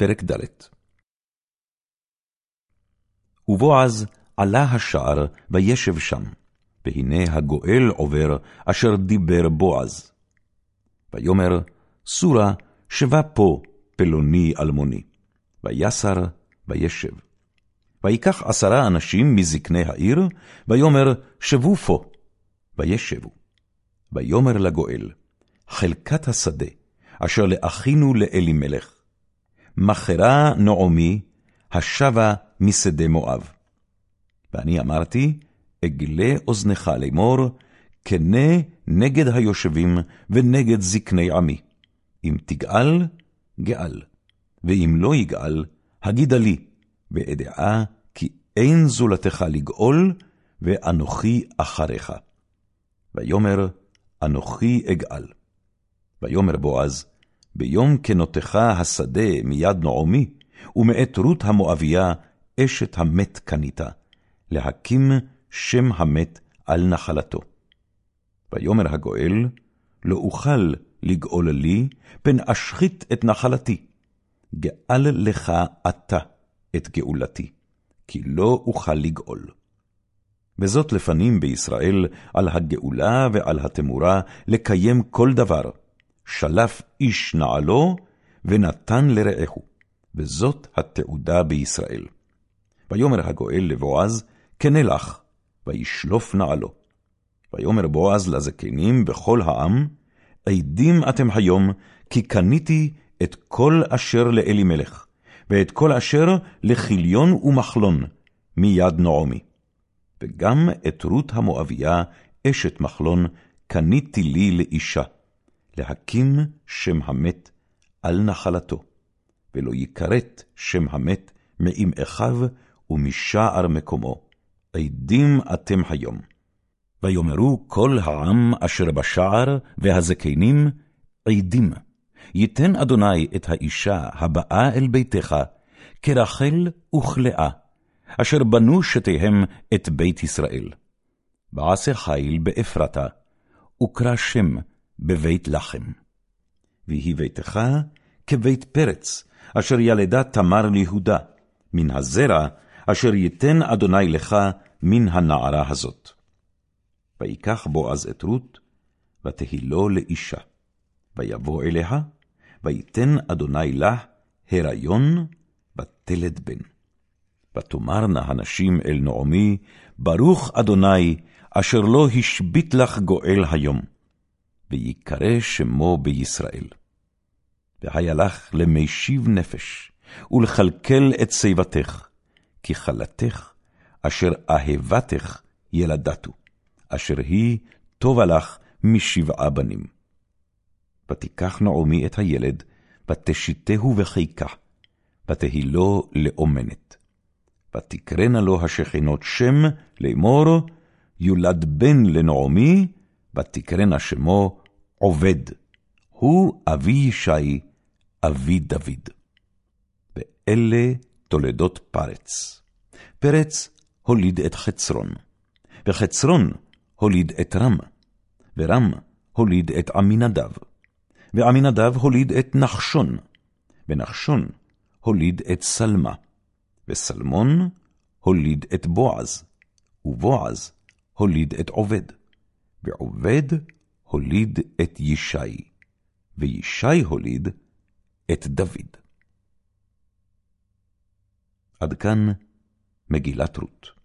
פרק ד' ובועז עלה השער וישב שם, והנה הגואל עובר, אשר דיבר בועז. ויאמר, סורה, שבה פה פלוני אלמוני. ויסר, וישב. ויקח עשרה אנשים מזקני העיר, ויאמר, שבו פה, וישבו. ויאמר לגואל, חלקת השדה, אשר לאחינו לאלימלך. מכרה נעמי, השבה משדה מואב. ואני אמרתי, אגלה אוזנך לאמור, כנה נגד היושבים ונגד זקני עמי. אם תגאל, גאל, ואם לא יגאל, הגידה לי, ואדעה כי אין זולתך לגאול, ואנוכי אחריך. ויאמר, אנוכי אגאל. ויאמר בועז, ביום כנותך השדה מיד נעמי, ומאת רות המואביה אשת המת קנית, להקים שם המת על נחלתו. ויאמר הגואל, לא אוכל לגאול לי, פן אשחית את נחלתי. גאל לך אתה את גאולתי, כי לא אוכל לגאול. וזאת לפנים בישראל על הגאולה ועל התמורה לקיים כל דבר. שלף איש נעלו ונתן לרעהו, וזאת התעודה בישראל. ויאמר הגואל לבועז, קנה לך, וישלוף נעלו. ויאמר בועז לזקנים בכל העם, עדים אתם היום, כי קניתי את כל אשר לאלימלך, ואת כל אשר לכיליון ומחלון, מיד נעמי. וגם את רות המואביה, אשת מחלון, קניתי לי לאישה, להקים שם המת על נחלתו, ולא יכרת שם המת מעם אחיו ומשער מקומו. עדים אתם היום. ויאמרו כל העם אשר בשער והזקנים, עדים. ייתן אדוני את האישה הבאה אל ביתך, כרחל וכלאה, אשר בנו שתיהם את בית ישראל. ועשה חיל באפרתה, וקרא שם בבית לחם. ויהי ביתך כבית פרץ, אשר ילדה תמר ליהודה, מן הזרע אשר ייתן אדוני לך מן הנערה הזאת. ויקח בועז את רות, ותהי לו לאישה. ויבוא אליה, ויתן אדוני לה הריון, ותלד בן. ותאמרנה הנשים אל נעמי, ברוך אדוני, אשר לא השבית לך גואל היום, ויקרא שמו בישראל. והיה לך למישיב נפש, ולכלכל את שיבתך, כי חלתך, אשר אהבתך ילדתו, אשר היא טובה לך משבעה בנים. ותיקח נעמי את הילד, ותשיתהו בחיקה, ותהי לו לאומנת. ותקרנה לו השכנות שם לאמור, יולד בן לנעמי, ותקרנה שמו עובד. הוא אבי ישי, אבי דוד. ואלה תולדות פרץ. פרץ הוליד את חצרון, וחצרון הוליד את רם, ורם הוליד את עמינדב, ועמינדב הוליד את נחשון, ונחשון הוליד את סלמה, וסלמון הוליד את בועז, ובועז הוליד את עובד, ועובד הוליד את ישי, וישי הוליד את דוד. עד כאן מגילת רות.